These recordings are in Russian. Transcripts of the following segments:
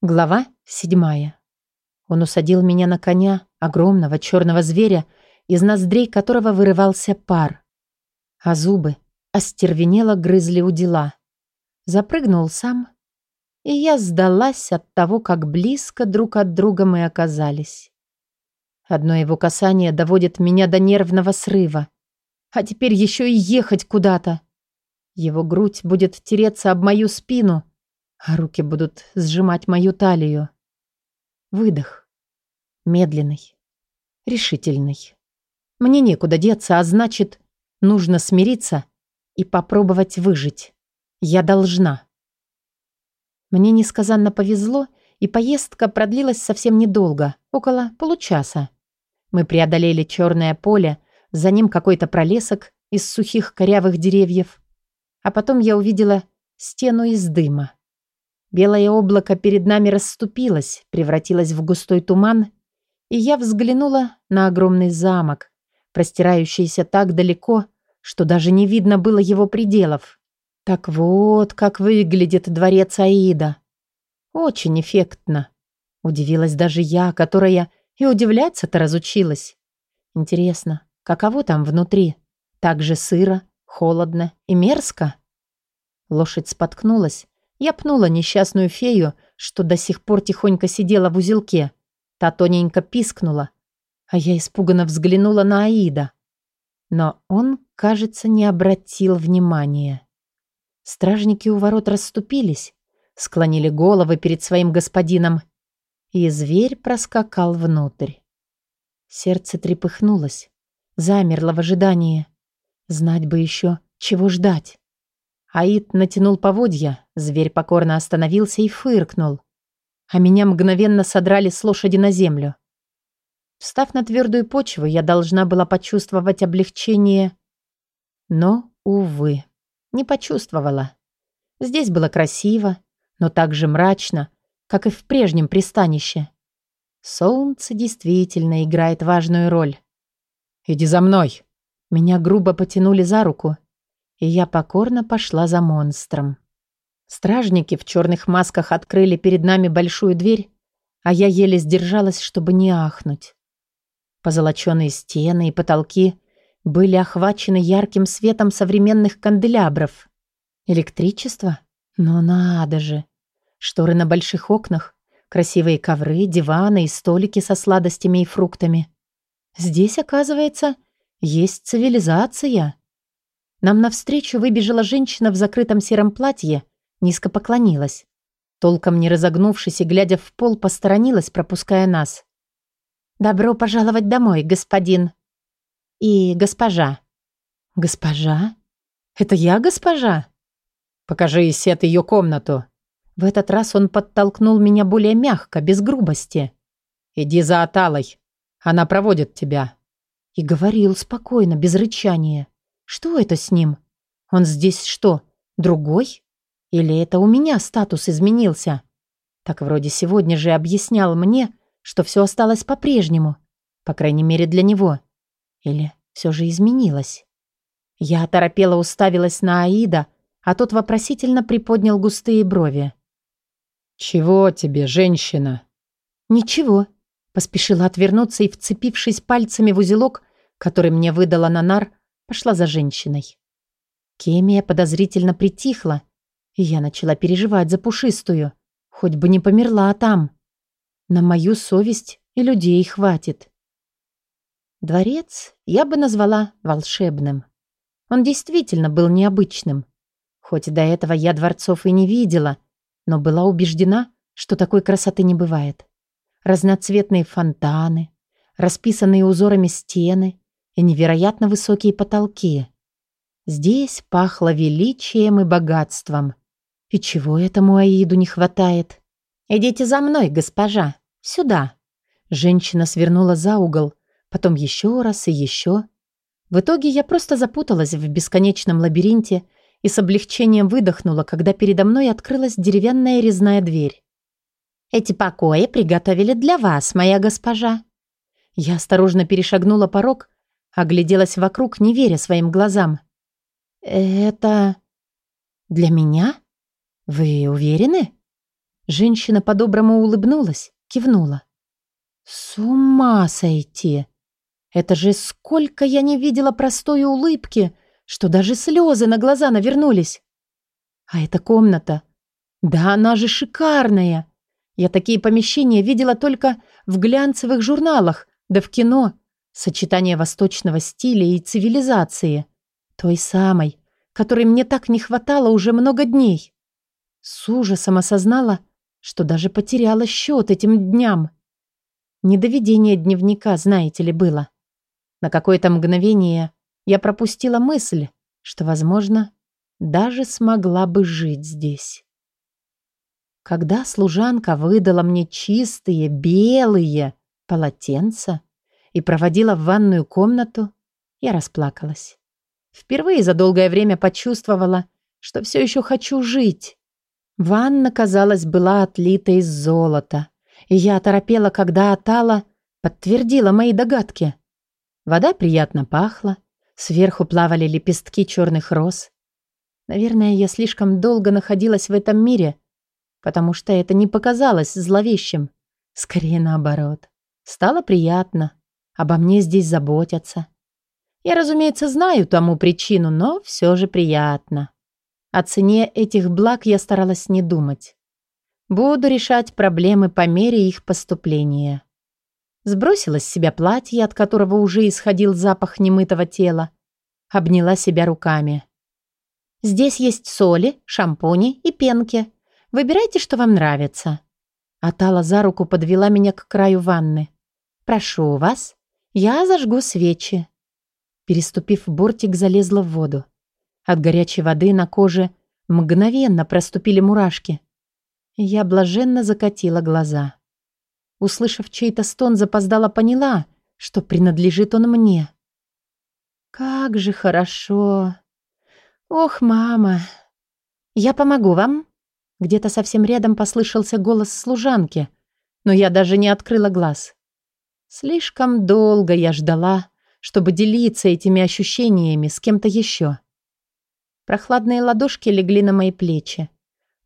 Глава седьмая. Он усадил меня на коня, огромного черного зверя, из ноздрей которого вырывался пар. А зубы остервенело грызли у дела. Запрыгнул сам, и я сдалась от того, как близко друг от друга мы оказались. Одно его касание доводит меня до нервного срыва. А теперь еще и ехать куда-то. Его грудь будет тереться об мою спину, а руки будут сжимать мою талию. Выдох. Медленный. Решительный. Мне некуда деться, а значит, нужно смириться и попробовать выжить. Я должна. Мне несказанно повезло, и поездка продлилась совсем недолго, около получаса. Мы преодолели черное поле, за ним какой-то пролесок из сухих корявых деревьев. А потом я увидела стену из дыма. Белое облако перед нами расступилось, превратилось в густой туман, и я взглянула на огромный замок, простирающийся так далеко, что даже не видно было его пределов. Так вот, как выглядит дворец Аида. Очень эффектно. Удивилась даже я, которая и удивляться-то разучилась. Интересно, каково там внутри? Так же сыро, холодно и мерзко? Лошадь споткнулась, я пнула несчастную фею, что до сих пор тихонько сидела в узелке. Та тоненько пискнула, а я испуганно взглянула на Аида. Но он, кажется, не обратил внимания. Стражники у ворот расступились, склонили головы перед своим господином, и зверь проскакал внутрь. Сердце трепыхнулось, замерло в ожидании. Знать бы еще, чего ждать. Аид натянул поводья, зверь покорно остановился и фыркнул. А меня мгновенно содрали с лошади на землю. Встав на твердую почву, я должна была почувствовать облегчение. Но, увы, не почувствовала. Здесь было красиво, но так же мрачно, как и в прежнем пристанище. Солнце действительно играет важную роль. «Иди за мной!» Меня грубо потянули за руку, и я покорно пошла за монстром. Стражники в черных масках открыли перед нами большую дверь, а я еле сдержалась, чтобы не ахнуть. Позолоченные стены и потолки были охвачены ярким светом современных канделябров. Электричество? Ну надо же! Шторы на больших окнах, красивые ковры, диваны и столики со сладостями и фруктами. Здесь, оказывается, есть цивилизация. Нам навстречу выбежала женщина в закрытом сером платье, низко поклонилась. Толком не разогнувшись и глядя в пол, посторонилась, пропуская нас. «Добро пожаловать домой, господин. И госпожа». «Госпожа? Это я госпожа?» «Покажи Исет ее комнату». В этот раз он подтолкнул меня более мягко, без грубости. «Иди за Аталой. Она проводит тебя». И говорил спокойно, без рычания. Что это с ним? Он здесь что, другой? Или это у меня статус изменился? Так вроде сегодня же объяснял мне, что все осталось по-прежнему. По крайней мере, для него. Или все же изменилось? Я оторопела уставилась на Аида, а тот вопросительно приподнял густые брови. «Чего тебе, женщина?» «Ничего», — поспешила отвернуться и, вцепившись пальцами в узелок, который мне выдала Нанар, пошла за женщиной. Кемия подозрительно притихла, и я начала переживать за пушистую. Хоть бы не померла там. На мою совесть и людей хватит. Дворец я бы назвала волшебным. Он действительно был необычным. Хоть до этого я дворцов и не видела, но была убеждена, что такой красоты не бывает. Разноцветные фонтаны, расписанные узорами стены, и невероятно высокие потолки. Здесь пахло величием и богатством. И чего этому Аиду не хватает? «Идите за мной, госпожа. Сюда». Женщина свернула за угол, потом еще раз и еще. В итоге я просто запуталась в бесконечном лабиринте и с облегчением выдохнула, когда передо мной открылась деревянная резная дверь. «Эти покои приготовили для вас, моя госпожа». Я осторожно перешагнула порог Огляделась вокруг, не веря своим глазам. «Это... для меня? Вы уверены?» Женщина по-доброму улыбнулась, кивнула. С ума сойти! Это же сколько я не видела простой улыбки, что даже слезы на глаза навернулись. А эта комната, да она же шикарная. Я такие помещения видела только в глянцевых журналах, да в кино. Сочетание восточного стиля и цивилизации. Той самой, которой мне так не хватало уже много дней. С ужасом осознала, что даже потеряла счет этим дням. Недоведение дневника, знаете ли, было. На какое-то мгновение я пропустила мысль, что, возможно, даже смогла бы жить здесь. Когда служанка выдала мне чистые, белые полотенца и проводила в ванную комнату, я расплакалась. Впервые за долгое время почувствовала, что все еще хочу жить. Ванна, казалось, была отлита из золота, и я оторопела, когда Атала подтвердила мои догадки. Вода приятно пахла, сверху плавали лепестки черных роз. Наверное, я слишком долго находилась в этом мире, потому что это не показалось зловещим. Скорее наоборот. Стало приятно. Обо мне здесь заботятся. Я, разумеется, знаю тому причину, но все же приятно. О цене этих благ я старалась не думать. Буду решать проблемы по мере их поступления. Сбросила с себя платье, от которого уже исходил запах немытого тела. Обняла себя руками. «Здесь есть соли, шампуни и пенки. Выбирайте, что вам нравится». Атала за руку подвела меня к краю ванны. «Прошу вас, я зажгу свечи». Переступив бортик, залезла в воду. От горячей воды на коже мгновенно проступили мурашки. Я блаженно закатила глаза. Услышав чей-то стон, запоздала поняла, что принадлежит он мне. «Как же хорошо! Ох, мама! Я помогу вам!» Где-то совсем рядом послышался голос служанки, но я даже не открыла глаз. Слишком долго я ждала, чтобы делиться этими ощущениями с кем-то еще. Прохладные ладошки легли на мои плечи,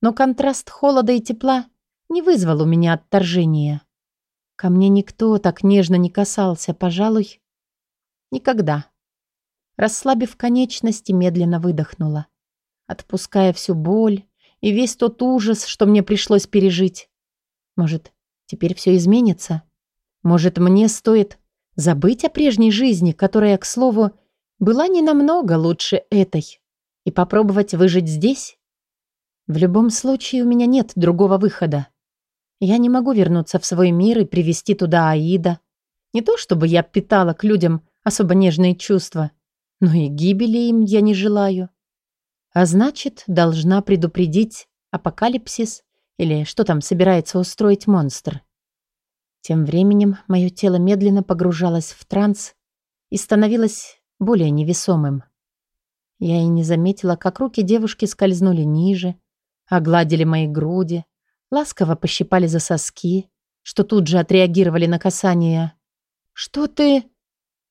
но контраст холода и тепла не вызвал у меня отторжения. Ко мне никто так нежно не касался, пожалуй, никогда. Расслабив конечности, медленно выдохнула, отпуская всю боль и весь тот ужас, что мне пришлось пережить. Может, теперь все изменится? Может, мне стоит забыть о прежней жизни, которая, к слову, была не намного лучше этой, и попробовать выжить здесь? В любом случае, у меня нет другого выхода. Я не могу вернуться в свой мир и привести туда Аида. Не то чтобы я питала к людям особо нежные чувства, но и гибели им я не желаю. А значит, должна предупредить апокалипсис или что там собирается устроить монстр. Тем временем мое тело медленно погружалось в транс и становилось более невесомым. Я и не заметила, как руки девушки скользнули ниже, огладили мои груди, ласково пощипали за соски, что тут же отреагировали на касание. «Что ты...»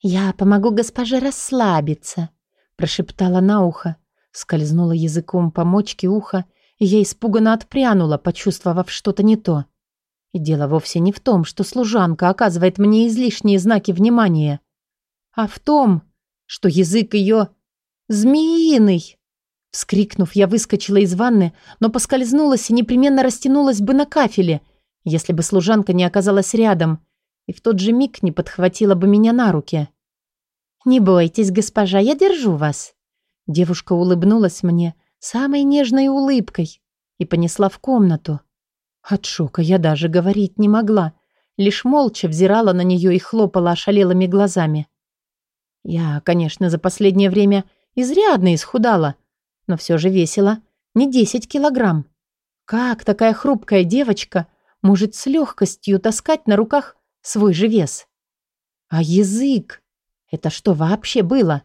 «Я помогу госпоже расслабиться», — прошептала на ухо, скользнула языком по мочке уха, и я испуганно отпрянула, почувствовав что-то не то. И дело вовсе не в том, что служанка оказывает мне излишние знаки внимания, а в том, что язык ее змеиный. Вскрикнув, я выскочила из ванны, но поскользнулась и непременно растянулась бы на кафеле, если бы служанка не оказалась рядом и в тот же миг не подхватила бы меня на руки. «Не бойтесь, госпожа, я держу вас». Девушка улыбнулась мне самой нежной улыбкой и понесла в комнату. От шока я даже говорить не могла, лишь молча взирала на нее и хлопала ошалелыми глазами. Я, конечно, за последнее время изрядно исхудала, но все же весила не 10 килограмм. Как такая хрупкая девочка может с легкостью таскать на руках свой же вес? А язык? Это что вообще было?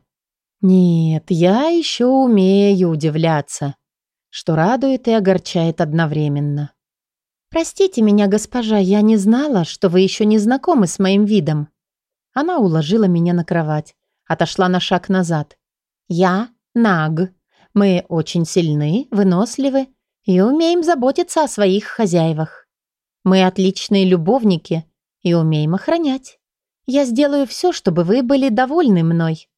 Нет, я еще умею удивляться, что радует и огорчает одновременно. «Простите меня, госпожа, я не знала, что вы еще не знакомы с моим видом». Она уложила меня на кровать, отошла на шаг назад. «Я Наг. Мы очень сильны, выносливы и умеем заботиться о своих хозяевах. Мы отличные любовники и умеем охранять. Я сделаю все, чтобы вы были довольны мной.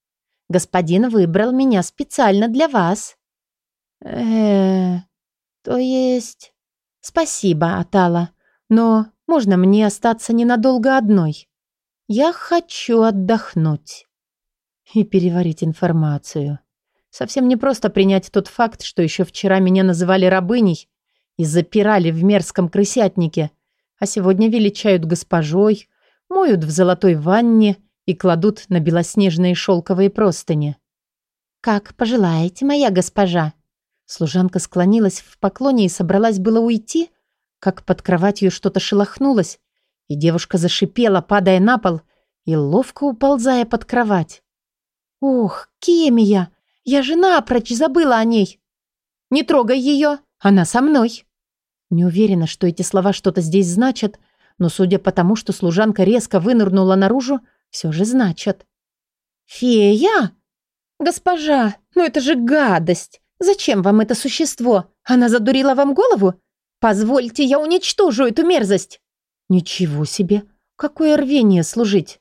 Господин выбрал меня специально для вас. э то есть... Спасибо, Атала, но можно мне остаться ненадолго одной? Я хочу отдохнуть и переварить информацию. Совсем не просто принять тот факт, что еще вчера меня называли рабыней и запирали в мерзком крысятнике, а сегодня величают госпожой, моют в золотой ванне и кладут на белоснежные шелковые простыни. «Как пожелаете, моя госпожа». Служанка склонилась в поклоне и собралась было уйти, как под кроватью что-то шелохнулось, и девушка зашипела, падая на пол и ловко уползая под кровать. «Ох, Кемия! Я же напрочь забыла о ней! Не трогай ее, она со мной!» Не уверена, что эти слова что-то здесь значат, но судя по тому, что служанка резко вынырнула наружу, все же значат. «Фея? Госпожа, ну это же гадость! Зачем вам это существо? Она задурила вам голову? Позвольте, я уничтожу эту мерзость!» «Ничего себе! Какое рвение служить!»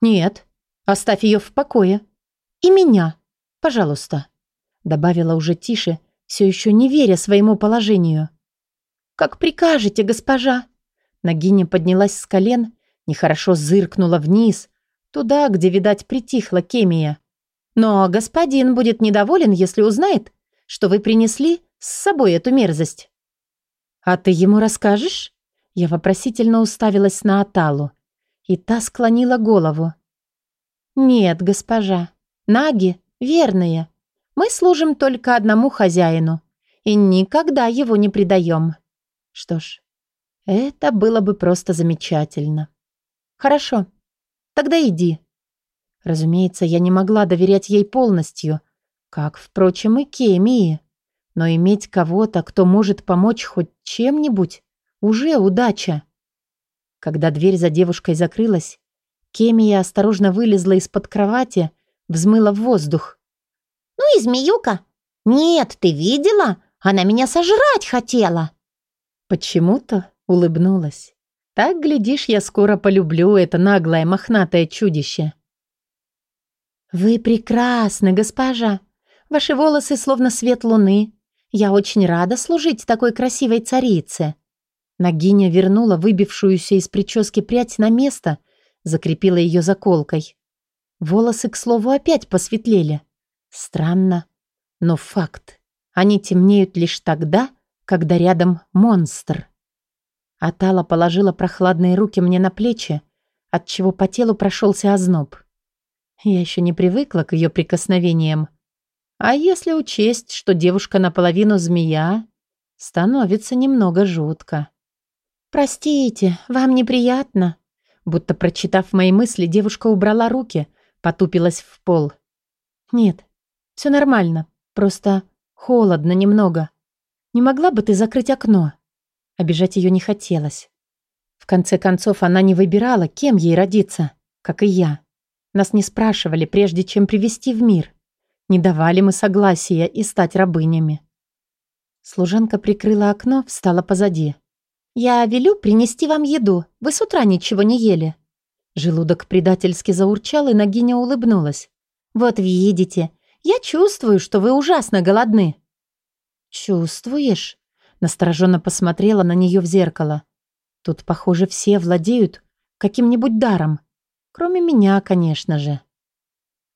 «Нет, оставь ее в покое. И меня, пожалуйста», добавила уже тише, все еще не веря своему положению. «Как прикажете, госпожа!» Нагиня поднялась с колен, нехорошо зыркнула вниз, туда, где, видать, притихла Кемия. «Но господин будет недоволен, если узнает, что вы принесли с собой эту мерзость». «А ты ему расскажешь?» Я вопросительно уставилась на Аталу, и та склонила голову. «Нет, госпожа, наги верные. Мы служим только одному хозяину и никогда его не предаем». Что ж, это было бы просто замечательно. «Хорошо, тогда иди». Разумеется, я не могла доверять ей полностью, как, впрочем, и Кемии. Но иметь кого-то, кто может помочь хоть чем-нибудь, уже удача. Когда дверь за девушкой закрылась, Кемия осторожно вылезла из-под кровати, взмыла в воздух. «Ну и змеюка! Нет, ты видела? Она меня сожрать хотела!» Почему-то улыбнулась. Так, глядишь, я скоро полюблю это наглое мохнатое чудище. «Вы прекрасны, госпожа. Ваши волосы словно свет луны. Я очень рада служить такой красивой царице». Нагиня вернула выбившуюся из прически прядь на место, закрепила ее заколкой. Волосы, к слову, опять посветлели. Странно, но факт. Они темнеют лишь тогда, когда рядом монстр. Атала положила прохладные руки мне на плечи, отчего по телу прошелся озноб. Я еще не привыкла к ее прикосновениям. А если учесть, что девушка наполовину змея, становится немного жутко. «Простите, вам неприятно?» Будто прочитав мои мысли, девушка убрала руки, потупилась в пол. «Нет, все нормально, просто холодно немного. Не могла бы ты закрыть окно?» Обижать ее не хотелось. В конце концов, она не выбирала, кем ей родиться, как и я. Нас не спрашивали, прежде чем привести в мир. Не давали мы согласия и стать рабынями. Служанка прикрыла окно, встала позади. «Я велю принести вам еду. Вы с утра ничего не ели». Желудок предательски заурчал, и Нагиня улыбнулась. «Вот видите, я чувствую, что вы ужасно голодны». «Чувствуешь?» Настороженно посмотрела на нее в зеркало. «Тут, похоже, все владеют каким-нибудь даром. Кроме меня, конечно же».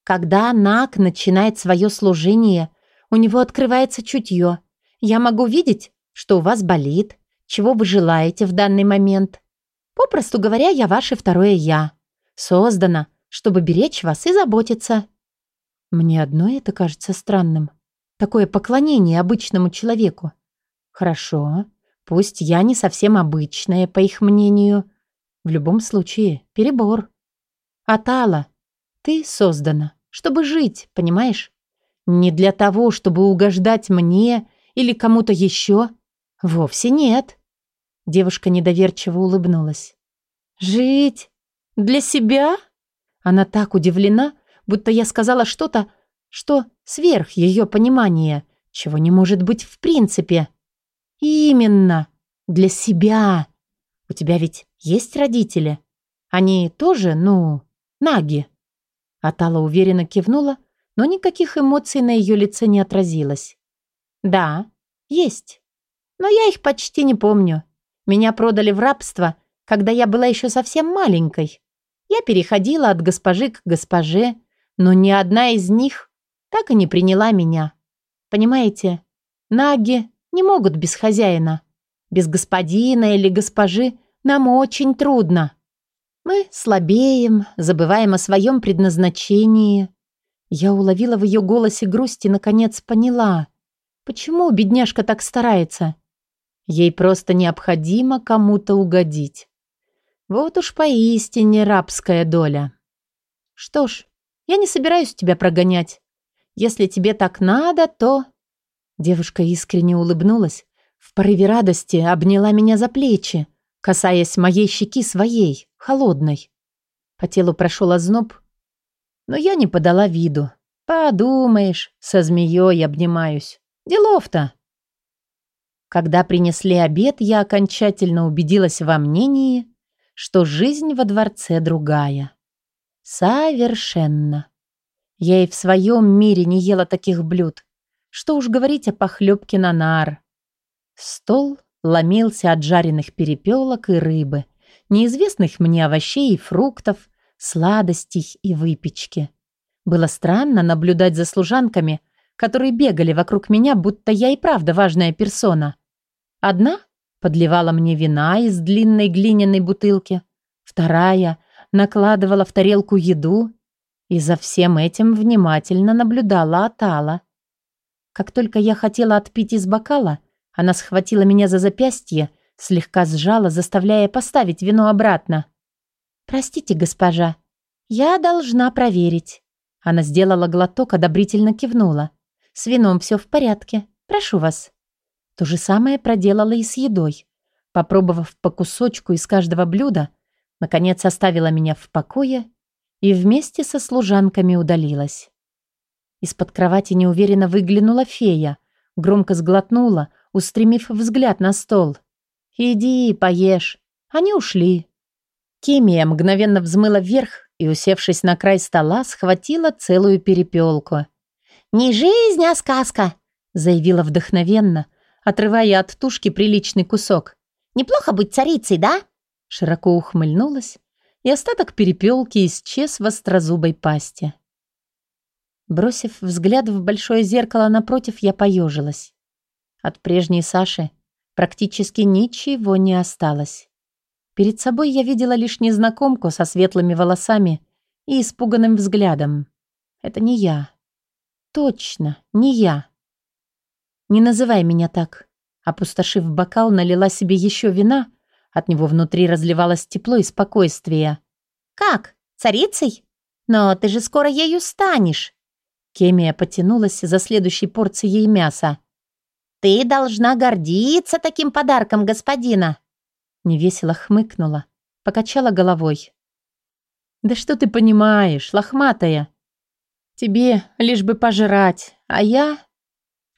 Когда Нак начинает свое служение, у него открывается чутье. Я могу видеть, что у вас болит, чего вы желаете в данный момент. Попросту говоря, я ваше второе «я». Создана, чтобы беречь вас и заботиться. Мне одно это кажется странным. Такое поклонение обычному человеку. Хорошо, пусть я не совсем обычная, по их мнению. В любом случае, перебор. Атала, ты создана, чтобы жить, понимаешь? Не для того, чтобы угождать мне или кому-то еще. Вовсе нет. Девушка недоверчиво улыбнулась. Жить? Для себя? Она так удивлена, будто я сказала что-то, что сверх ее понимания, чего не может быть в принципе. Именно. Для себя. У тебя ведь есть родители? Они тоже, ну, наги?» Атала уверенно кивнула, но никаких эмоций на ее лице не отразилось. «Да, есть. Но я их почти не помню. Меня продали в рабство, когда я была еще совсем маленькой. Я переходила от госпожи к госпоже, но ни одна из них так и не приняла меня. Понимаете, наги не могут без хозяина. Без господина или госпожи нам очень трудно. Мы слабеем, забываем о своем предназначении. Я уловила в ее голосе грусть и, наконец, поняла, почему бедняжка так старается. Ей просто необходимо кому-то угодить. Вот уж поистине рабская доля. Что ж, я не собираюсь тебя прогонять. Если тебе так надо, то...» Девушка искренне улыбнулась, в порыве радости обняла меня за плечи, касаясь моей щеки своей, холодной. По телу прошел озноб, но я не подала виду. «Подумаешь, со змеей обнимаюсь. Делов-то!» Когда принесли обед, я окончательно убедилась во мнении, что жизнь во дворце другая. Совершенно. Я и в своем мире не ела таких блюд. Что уж говорить о похлебке на нар. Стол ломился от жареных перепелок и рыбы, неизвестных мне овощей и фруктов, сладостей и выпечки. Было странно наблюдать за служанками, которые бегали вокруг меня, будто я и правда важная персона. Одна подливала мне вина из длинной глиняной бутылки, вторая накладывала в тарелку еду и за всем этим внимательно наблюдала Атала. Как только я хотела отпить из бокала, она схватила меня за запястье, слегка сжала, заставляя поставить вино обратно. «Простите, госпожа, я должна проверить». Она сделала глоток, одобрительно кивнула. «С вином все в порядке. Прошу вас». То же самое проделала и с едой. Попробовав по кусочку из каждого блюда, наконец оставила меня в покое и вместе со служанками удалилась. Из-под кровати неуверенно выглянула фея, громко сглотнула, устремив взгляд на стол. «Иди, поешь». Они ушли. Кемия мгновенно взмыла вверх и, усевшись на край стола, схватила целую перепелку. «Не жизнь, а сказка», — заявила вдохновенно, отрывая от тушки приличный кусок. «Неплохо быть царицей, да?» Широко ухмыльнулась, и остаток перепелки исчез в острозубой пасти. Бросив взгляд в большое зеркало напротив, я поежилась. От прежней Саши практически ничего не осталось. Перед собой я видела лишь незнакомку со светлыми волосами и испуганным взглядом. Это не я. Точно, не я. «Не называй меня так». Опустошив бокал, налила себе еще вина. От него внутри разливалось тепло и спокойствие. «Как? Царицей? Но ты же скоро ею станешь». Кемия потянулась за следующей порцией мяса. «Ты должна гордиться таким подарком господина!» Невесело хмыкнула, покачала головой. «Да что ты понимаешь, лохматая? Тебе лишь бы пожрать, а я...»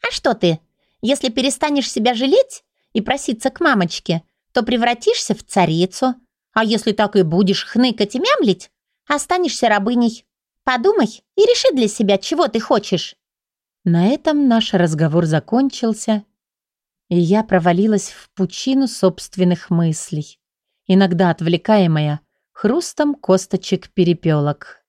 «А что ты? Если перестанешь себя жалеть и проситься к мамочке, то превратишься в царицу. А если так и будешь хныкать и мямлить, останешься рабыней. Подумай и реши для себя, чего ты хочешь». На этом наш разговор закончился, и я провалилась в пучину собственных мыслей, иногда отвлекаемая хрустом косточек перепелок.